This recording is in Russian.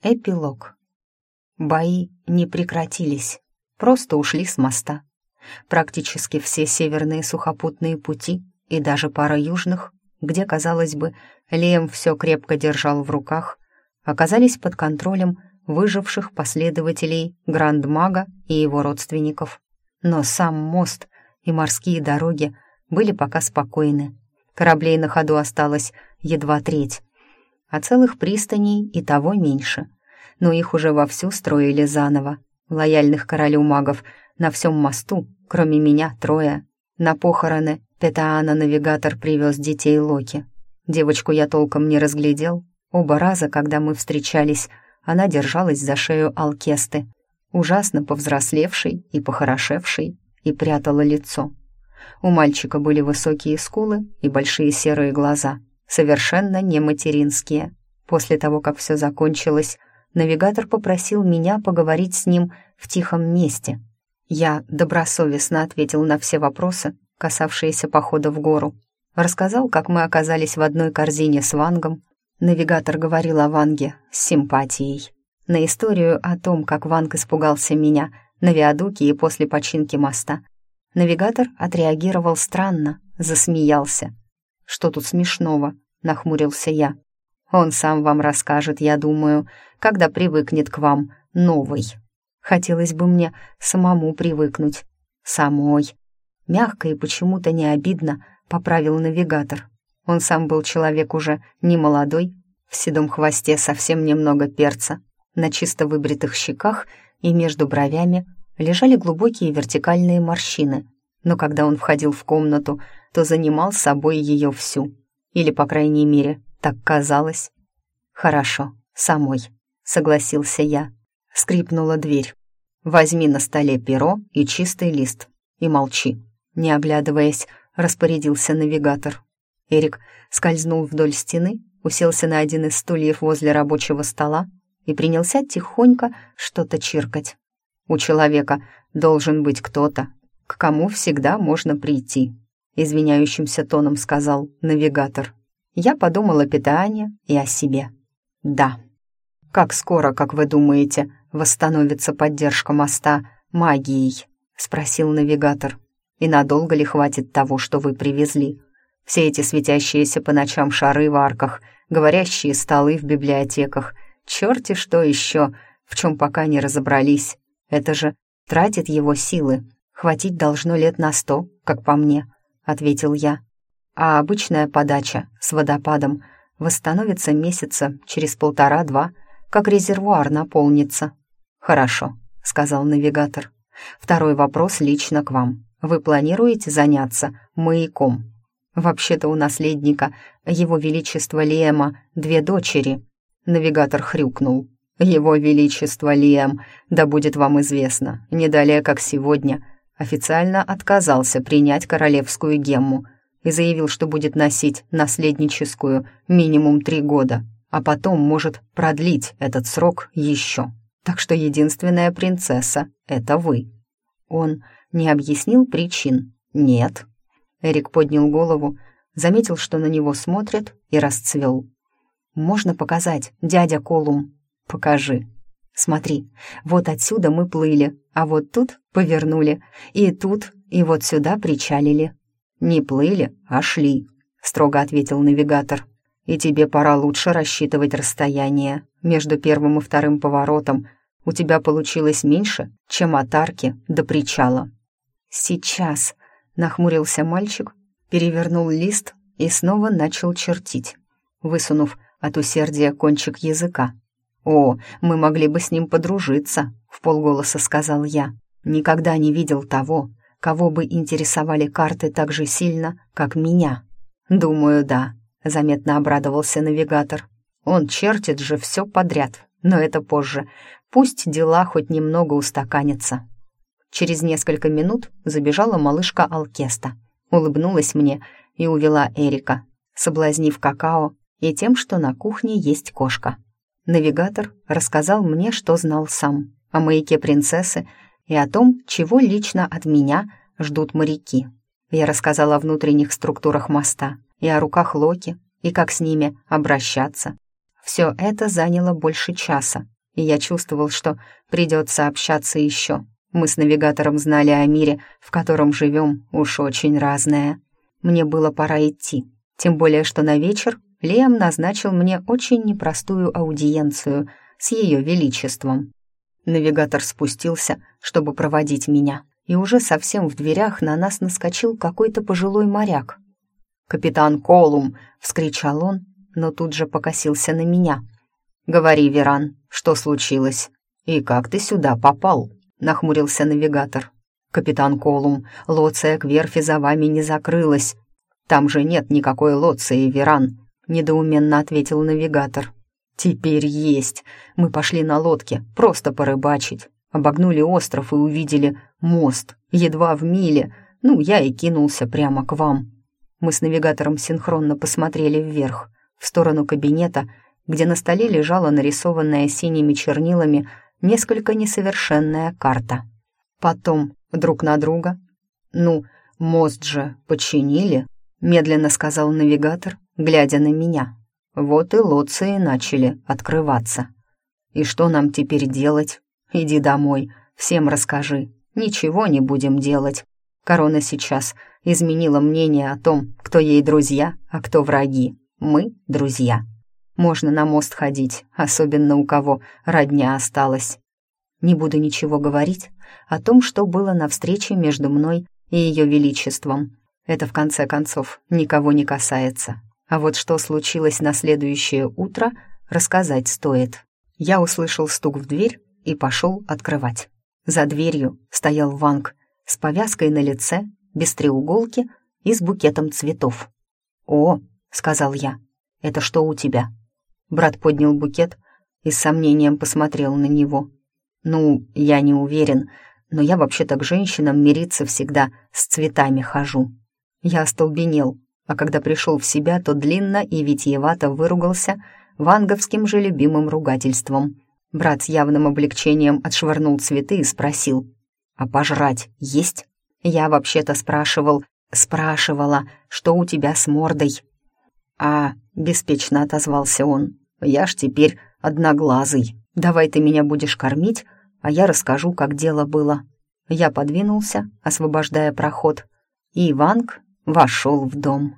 Эпилог. Бои не прекратились, просто ушли с моста. Практически все северные сухопутные пути и даже пара южных, где, казалось бы, Лем все крепко держал в руках, оказались под контролем выживших последователей Гранд-Мага и его родственников. Но сам мост и морские дороги были пока спокойны. Кораблей на ходу осталось едва треть, а целых пристаней и того меньше. Но их уже вовсю строили заново. Лояльных королю магов на всем мосту, кроме меня, трое. На похороны Петаана-навигатор привез детей Локи. Девочку я толком не разглядел. Оба раза, когда мы встречались, она держалась за шею Алкесты, ужасно повзрослевшей и похорошевшей, и прятала лицо. У мальчика были высокие скулы и большие серые глаза — совершенно не материнские. После того, как все закончилось, навигатор попросил меня поговорить с ним в тихом месте. Я добросовестно ответил на все вопросы, касавшиеся похода в гору. Рассказал, как мы оказались в одной корзине с Вангом. Навигатор говорил о Ванге с симпатией. На историю о том, как Ванг испугался меня на виадуке и после починки моста. Навигатор отреагировал странно, засмеялся. «Что тут смешного?» — нахмурился я. «Он сам вам расскажет, я думаю, когда привыкнет к вам новый. Хотелось бы мне самому привыкнуть. Самой». Мягко и почему-то не обидно поправил навигатор. Он сам был человек уже не молодой, в седом хвосте совсем немного перца, на чисто выбритых щеках и между бровями лежали глубокие вертикальные морщины, но когда он входил в комнату, то занимал собой ее всю. Или, по крайней мере, так казалось. «Хорошо, самой», — согласился я. Скрипнула дверь. «Возьми на столе перо и чистый лист. И молчи». Не оглядываясь, распорядился навигатор. Эрик скользнул вдоль стены, уселся на один из стульев возле рабочего стола и принялся тихонько что-то чиркать. У человека должен быть кто-то, к кому всегда можно прийти извиняющимся тоном сказал навигатор. Я подумала о питании и о себе. Да. Как скоро, как вы думаете, восстановится поддержка моста магией? Спросил навигатор. И надолго ли хватит того, что вы привезли? Все эти светящиеся по ночам шары в арках, говорящие столы в библиотеках, черти что еще, в чем пока не разобрались. Это же тратит его силы. Хватить должно лет на сто, как по мне ответил я. А обычная подача с водопадом восстановится месяца через полтора-два, как резервуар наполнится. Хорошо, сказал навигатор. Второй вопрос лично к вам. Вы планируете заняться маяком? Вообще-то у наследника, его величества Лиэма, две дочери. Навигатор хрюкнул. Его величество Лиэм, да будет вам известно, не далее как сегодня — официально отказался принять королевскую гемму и заявил, что будет носить наследническую минимум три года, а потом может продлить этот срок еще. Так что единственная принцесса — это вы. Он не объяснил причин. Нет. Эрик поднял голову, заметил, что на него смотрят, и расцвел. «Можно показать, дядя Колум?» «Покажи», Смотри, вот отсюда мы плыли, а вот тут повернули, и тут, и вот сюда причалили». «Не плыли, а шли», — строго ответил навигатор. «И тебе пора лучше рассчитывать расстояние. Между первым и вторым поворотом у тебя получилось меньше, чем от арки до причала». «Сейчас», — нахмурился мальчик, перевернул лист и снова начал чертить, высунув от усердия кончик языка. «О, мы могли бы с ним подружиться», — в полголоса сказал я. «Никогда не видел того, кого бы интересовали карты так же сильно, как меня». «Думаю, да», — заметно обрадовался навигатор. «Он чертит же все подряд, но это позже. Пусть дела хоть немного устаканятся». Через несколько минут забежала малышка Алкеста, улыбнулась мне и увела Эрика, соблазнив какао и тем, что на кухне есть кошка. Навигатор рассказал мне, что знал сам, о маяке принцессы и о том, чего лично от меня ждут моряки. Я рассказала о внутренних структурах моста и о руках Локи, и как с ними обращаться. Все это заняло больше часа, и я чувствовал, что придется общаться еще. Мы с навигатором знали о мире, в котором живем, уж очень разное. Мне было пора идти, тем более что на вечер Лем назначил мне очень непростую аудиенцию с ее величеством. Навигатор спустился, чтобы проводить меня, и уже совсем в дверях на нас наскочил какой-то пожилой моряк. «Капитан Колум!» — вскричал он, но тут же покосился на меня. «Говори, Веран, что случилось? И как ты сюда попал?» — нахмурился навигатор. «Капитан Колум, лоция к верфи за вами не закрылась. Там же нет никакой лоции, Веран», — недоуменно ответил навигатор. «Теперь есть. Мы пошли на лодке, просто порыбачить. Обогнули остров и увидели мост, едва в миле. Ну, я и кинулся прямо к вам». Мы с навигатором синхронно посмотрели вверх, в сторону кабинета, где на столе лежала нарисованная синими чернилами несколько несовершенная карта. Потом друг на друга. «Ну, мост же починили», — медленно сказал навигатор, глядя на меня. Вот и лоции начали открываться. И что нам теперь делать? Иди домой, всем расскажи. Ничего не будем делать. Корона сейчас изменила мнение о том, кто ей друзья, а кто враги. Мы — друзья. Можно на мост ходить, особенно у кого родня осталась. Не буду ничего говорить о том, что было на встрече между мной и ее величеством. Это, в конце концов, никого не касается. А вот что случилось на следующее утро, рассказать стоит. Я услышал стук в дверь и пошел открывать. За дверью стоял Ванг с повязкой на лице, без треуголки и с букетом цветов. «О», — сказал я, — «это что у тебя?» Брат поднял букет и с сомнением посмотрел на него. «Ну, я не уверен, но я вообще-то к женщинам мириться всегда с цветами хожу». Я остолбенел, а когда пришел в себя, то длинно и витиевато выругался ванговским же любимым ругательством. Брат с явным облегчением отшвырнул цветы и спросил, «А пожрать есть?» Я вообще-то спрашивал, спрашивала, что у тебя с мордой. «А», — беспечно отозвался он, «я ж теперь одноглазый. Давай ты меня будешь кормить, а я расскажу, как дело было». Я подвинулся, освобождая проход, и Иванг вошел в дом.